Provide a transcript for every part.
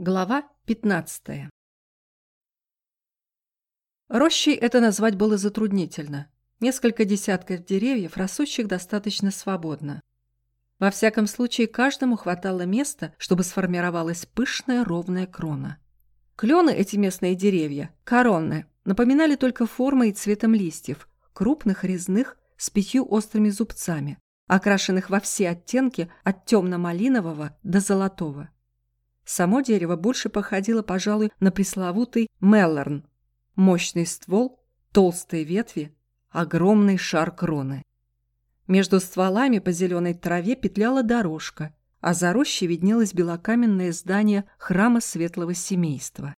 Глава 15. Рощей это назвать было затруднительно. Несколько десятков деревьев, растущих достаточно свободно. Во всяком случае, каждому хватало места, чтобы сформировалась пышная ровная крона. Клены эти местные деревья, коронны, напоминали только формой и цветом листьев, крупных, резных, с пятью острыми зубцами, окрашенных во все оттенки от темно-малинового до золотого. Само дерево больше походило, пожалуй, на пресловутый меллорн. Мощный ствол, толстые ветви, огромный шар кроны. Между стволами по зеленой траве петляла дорожка, а за рощей виднелось белокаменное здание храма светлого семейства.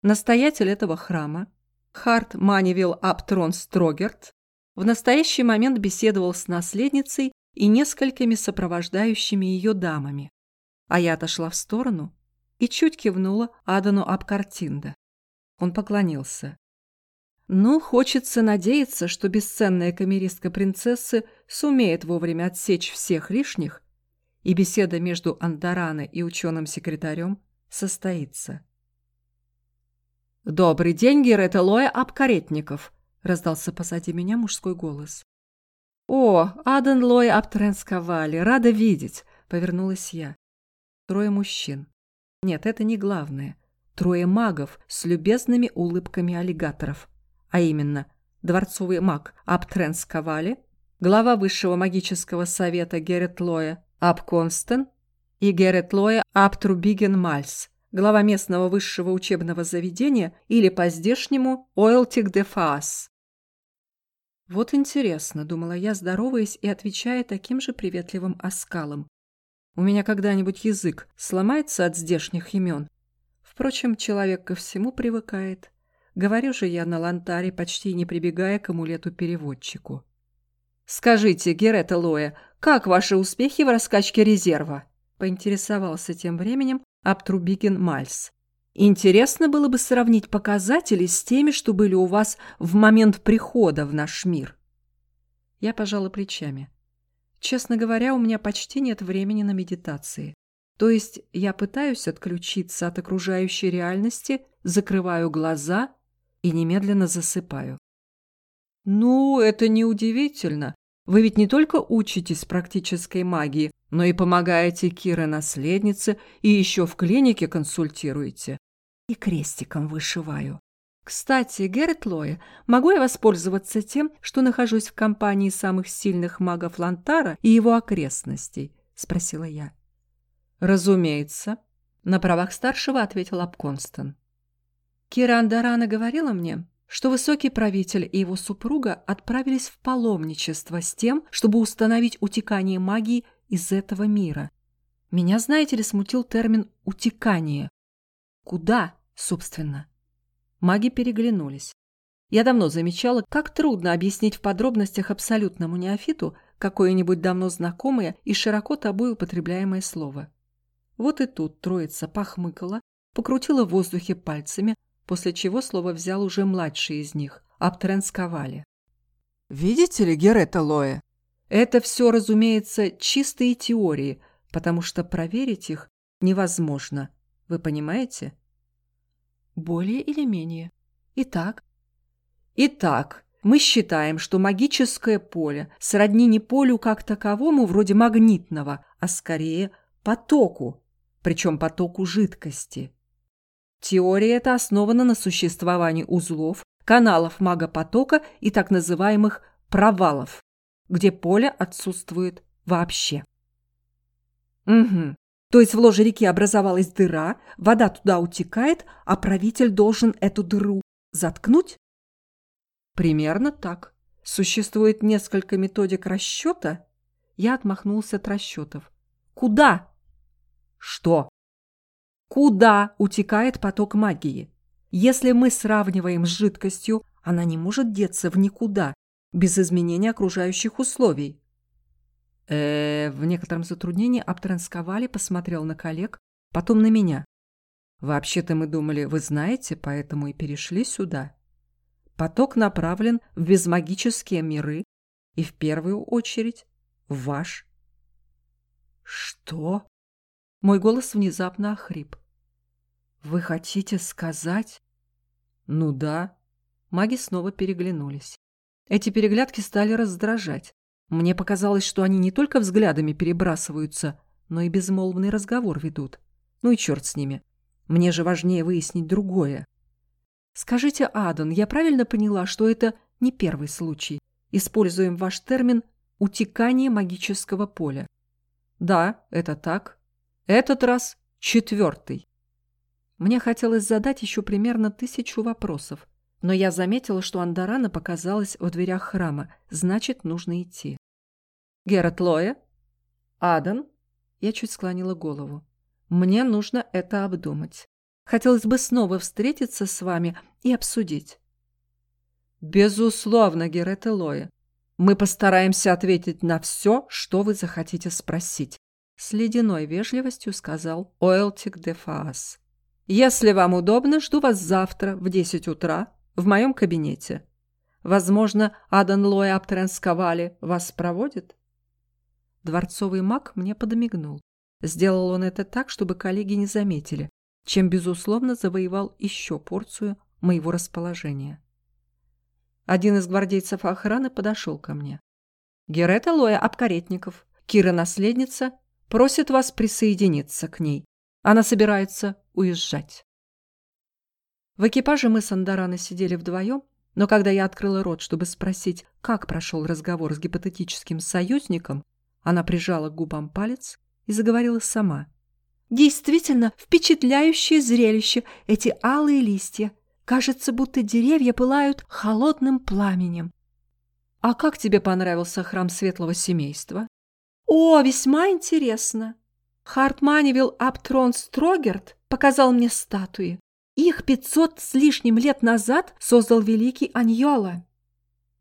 Настоятель этого храма, Харт Манивилл Аптрон Строгерт, в настоящий момент беседовал с наследницей и несколькими сопровождающими ее дамами а я отошла в сторону и чуть кивнула Адану Абкартинда. Он поклонился. Ну, хочется надеяться, что бесценная камеристка принцессы сумеет вовремя отсечь всех лишних, и беседа между Андарана и ученым-секретарем состоится. «Добрый день, Герета Лоя Абкаретников!» — раздался позади меня мужской голос. «О, Адан Лоя Абтренсковали, рада видеть!» — повернулась я. Трое мужчин. Нет, это не главное. Трое магов с любезными улыбками аллигаторов. А именно, дворцовый маг Аптренс Кавали, глава высшего магического совета Герет Лоя Ап Констен и Герет Лоя Аптрубиген Мальс, глава местного высшего учебного заведения или по-здешнему Ойлтик де Фаас. Вот интересно, думала я, здороваясь и отвечая таким же приветливым оскалом. У меня когда-нибудь язык сломается от здешних имен. Впрочем, человек ко всему привыкает. Говорю же я на лантаре, почти не прибегая к амулету-переводчику. «Скажите, Герета Лоя, как ваши успехи в раскачке резерва?» поинтересовался тем временем Аптрубикин Мальс. «Интересно было бы сравнить показатели с теми, что были у вас в момент прихода в наш мир». Я пожала плечами. Честно говоря, у меня почти нет времени на медитации. То есть я пытаюсь отключиться от окружающей реальности, закрываю глаза и немедленно засыпаю. Ну, это неудивительно. Вы ведь не только учитесь практической магии, но и помогаете Кире-наследнице и еще в клинике консультируете. И крестиком вышиваю. Кстати, Геррит Лоя, могу я воспользоваться тем, что нахожусь в компании самых сильных магов Лантара и его окрестностей? Спросила я. Разумеется. На правах старшего ответил Апконстон. Кира Андарана говорила мне, что высокий правитель и его супруга отправились в паломничество с тем, чтобы установить утекание магии из этого мира. Меня, знаете ли, смутил термин «утекание». Куда, собственно? Маги переглянулись. Я давно замечала, как трудно объяснить в подробностях абсолютному неофиту какое-нибудь давно знакомое и широко тобой употребляемое слово. Вот и тут троица похмыкала, покрутила в воздухе пальцами, после чего слово взял уже младший из них, Аптренсковали. «Видите ли, Герета Лоэ? Это все, разумеется, чистые теории, потому что проверить их невозможно. Вы понимаете?» Более или менее. Итак. Итак, мы считаем, что магическое поле сродни не полю как таковому, вроде магнитного, а скорее потоку, причем потоку жидкости. Теория эта основана на существовании узлов, каналов магопотока и так называемых провалов, где поле отсутствует вообще. Угу. То есть в ложе реки образовалась дыра, вода туда утекает, а правитель должен эту дыру заткнуть? Примерно так. Существует несколько методик расчета. Я отмахнулся от расчетов. Куда? Что? Куда утекает поток магии? Если мы сравниваем с жидкостью, она не может деться в никуда, без изменения окружающих условий э В некотором затруднении Аптрансковали посмотрел на коллег, потом на меня. «Вообще-то мы думали, вы знаете, поэтому и перешли сюда. Поток направлен в безмагические миры и в первую очередь в ваш». «Что?» Мой голос внезапно охрип. Вы хотите сказать? Ну да. Маги снова переглянулись. Эти переглядки стали раздражать. Мне показалось, что они не только взглядами перебрасываются, но и безмолвный разговор ведут. Ну и черт с ними. Мне же важнее выяснить другое. Скажите, Адан, я правильно поняла, что это не первый случай? Используем ваш термин «утекание магического поля». Да, это так. Этот раз четвертый. Мне хотелось задать еще примерно тысячу вопросов, но я заметила, что Андарана показалась в дверях храма, значит, нужно идти. «Герат Лоя? Адан?» Я чуть склонила голову. «Мне нужно это обдумать. Хотелось бы снова встретиться с вами и обсудить». «Безусловно, Герет Лоя. Мы постараемся ответить на все, что вы захотите спросить», с ледяной вежливостью сказал Оэлтик де Фаас. «Если вам удобно, жду вас завтра в десять утра в моем кабинете. Возможно, Адан Лоя Аптренсковали вас проводит?» Дворцовый маг мне подмигнул. Сделал он это так, чтобы коллеги не заметили, чем, безусловно, завоевал еще порцию моего расположения. Один из гвардейцев охраны подошел ко мне. «Герета Лоя Обкаретников, Кира-наследница, просит вас присоединиться к ней. Она собирается уезжать». В экипаже мы с Андараной сидели вдвоем, но когда я открыла рот, чтобы спросить, как прошел разговор с гипотетическим союзником, она прижала к губам палец и заговорила сама. «Действительно впечатляющее зрелище, эти алые листья. Кажется, будто деревья пылают холодным пламенем». «А как тебе понравился храм светлого семейства?» «О, весьма интересно. Хартманивил Аптрон Строгерт показал мне статуи. Их пятьсот с лишним лет назад создал великий Аньола.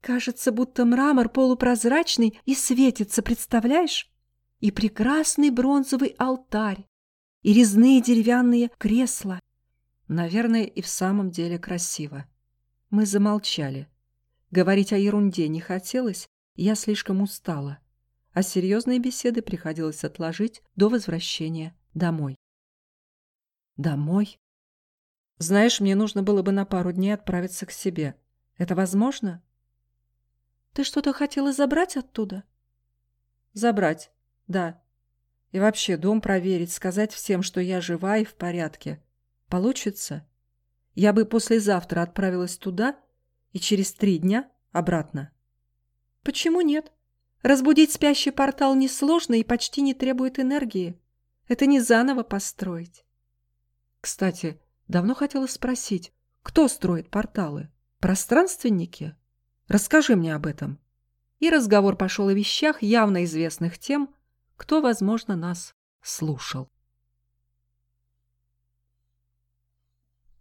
Кажется, будто мрамор полупрозрачный и светится, представляешь? И прекрасный бронзовый алтарь, и резные деревянные кресла. Наверное, и в самом деле красиво. Мы замолчали. Говорить о ерунде не хотелось, я слишком устала. А серьезные беседы приходилось отложить до возвращения домой. Домой? Знаешь, мне нужно было бы на пару дней отправиться к себе. Это возможно? Ты что-то хотела забрать оттуда? Забрать, да. И вообще дом проверить, сказать всем, что я жива и в порядке. Получится? Я бы послезавтра отправилась туда и через три дня обратно. Почему нет? Разбудить спящий портал несложно и почти не требует энергии. Это не заново построить. Кстати, давно хотела спросить, кто строит порталы? Пространственники? Расскажи мне об этом». И разговор пошел о вещах, явно известных тем, кто, возможно, нас слушал.